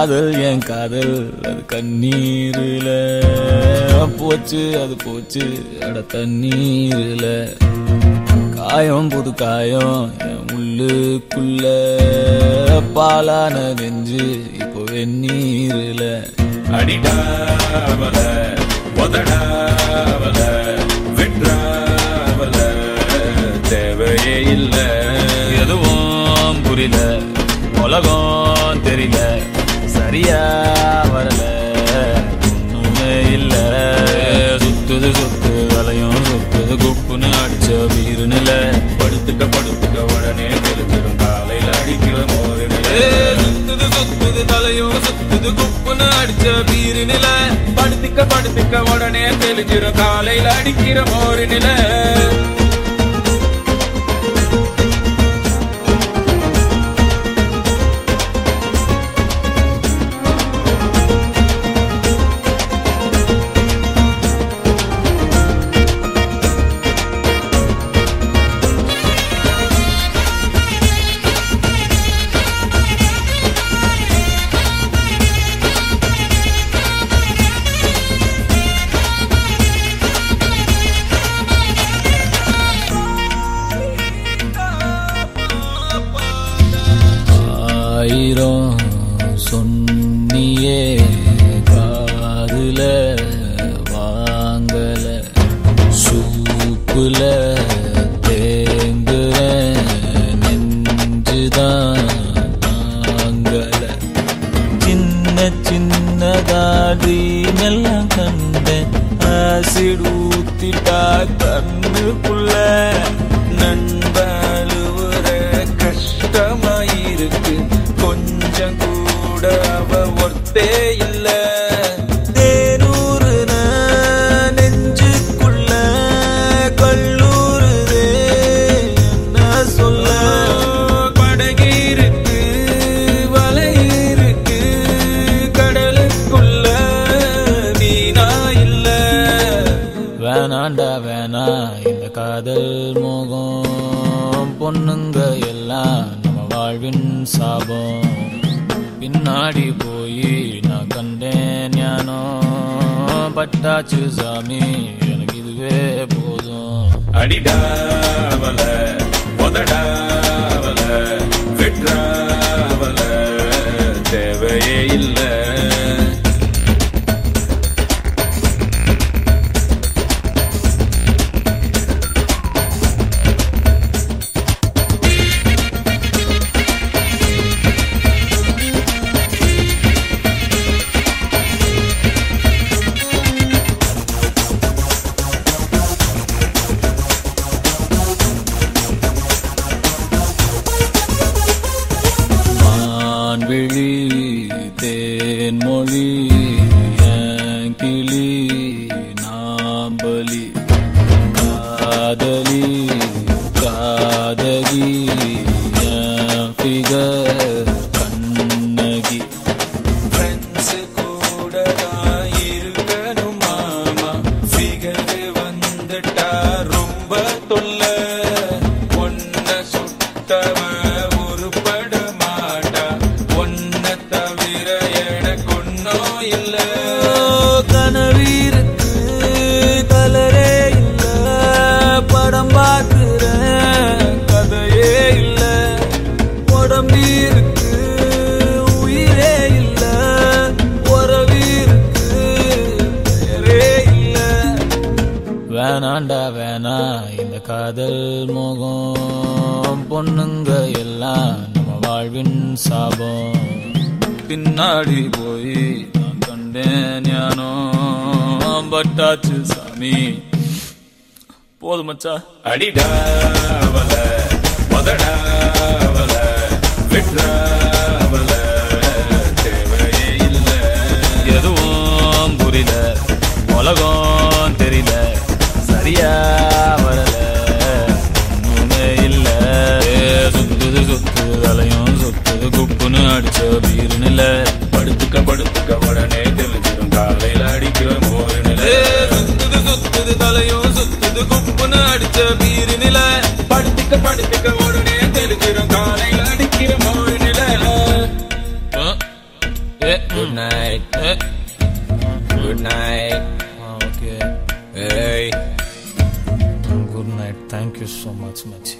காதல் என் காதல் அது கண்ணீருல. போச்சு அது போச்சு அட தண்ணீரில். காயம் புது காயம் என் உள்ளுக்குள்ள. பாலான நெஞ்சு இப்போ வெந்நீரில். அடிடாவல உதடாவல விட்ராவல தேவையே இல்லை எதுவும் புரியல. உலகம் சரியா வரல. ஒண்ணுமே இல்ல. சுத்துது சுத்து வலையும் சுத்துது. குப்புன்னு அடிச்ச வீரு நில. படுத்துக்க படுத்துக்க உடனே தெரிஞ்சிடும் காலையில அடிக்கிற மோது சுத்துது சுத்துது தலையும் சுத்துது. குப்புன்னு அடிச்ச வீரு நில. படுத்துக்க படுத்துக்க உடனே தெளிஞ்சிடும் காலையில அடிக்கிற மோரு சொன்னியே காதுல வாங்கல சூப்புல தேங்குற நெஞ்சுதான் தாங்கல. சின்ன சின்னதாடி மெல்லாம் கண்டேன் ஆசிட் ஊத்திட்டா கண்ணுக்குள்ள. நண்பழுவுற கஷ்டமாயிருக்கு. வேணாண்டா வேணா இந்த காதல் மோகம் பொண்ணுங்க எல்லாம் நம்ம வாழ்வின் சாபம். பின்னாடி போய் நான் கண்டேன் ஞானோ பட்டாச்சு சாமி எனக்கு இதுவே போதும். அடிடா அடிடாவல உதடா. மான்விழி தேன்மொழி என் கிளி நாம்பலி காதலி காதகி என் ஃபிகர் வேணாண்டா வேணா இந்த காதல் மோகம் பொண்ணுங்க எல்லாம் நம்ம வாழ்வின் சாபம். பின்னாடி போய் நான் கண்டேன் ஞானோ பட்டாச்சு சாமி. போதும் மச்சா. அடிடாவல மதடாவல விட்டாவல தேவையே இல்லை. எதுவும் புரியல உலகம் வீரு நில படுத்துக்க படுத்துக்க உடனே தெரிஞ்சிடும் காலையில அடிக்கிற மோரு நில சுத்துது சுத்துது தலையும் சுத்துது குப்புன்னு அடிச்ச வீரு நில படுத்துக்க படுத்துக்க உடனே தெரிஞ்சிடும் காலையில அடிக்கிற மோரு நில good night good night okay. ஏய் good night thank you so much மச்சி.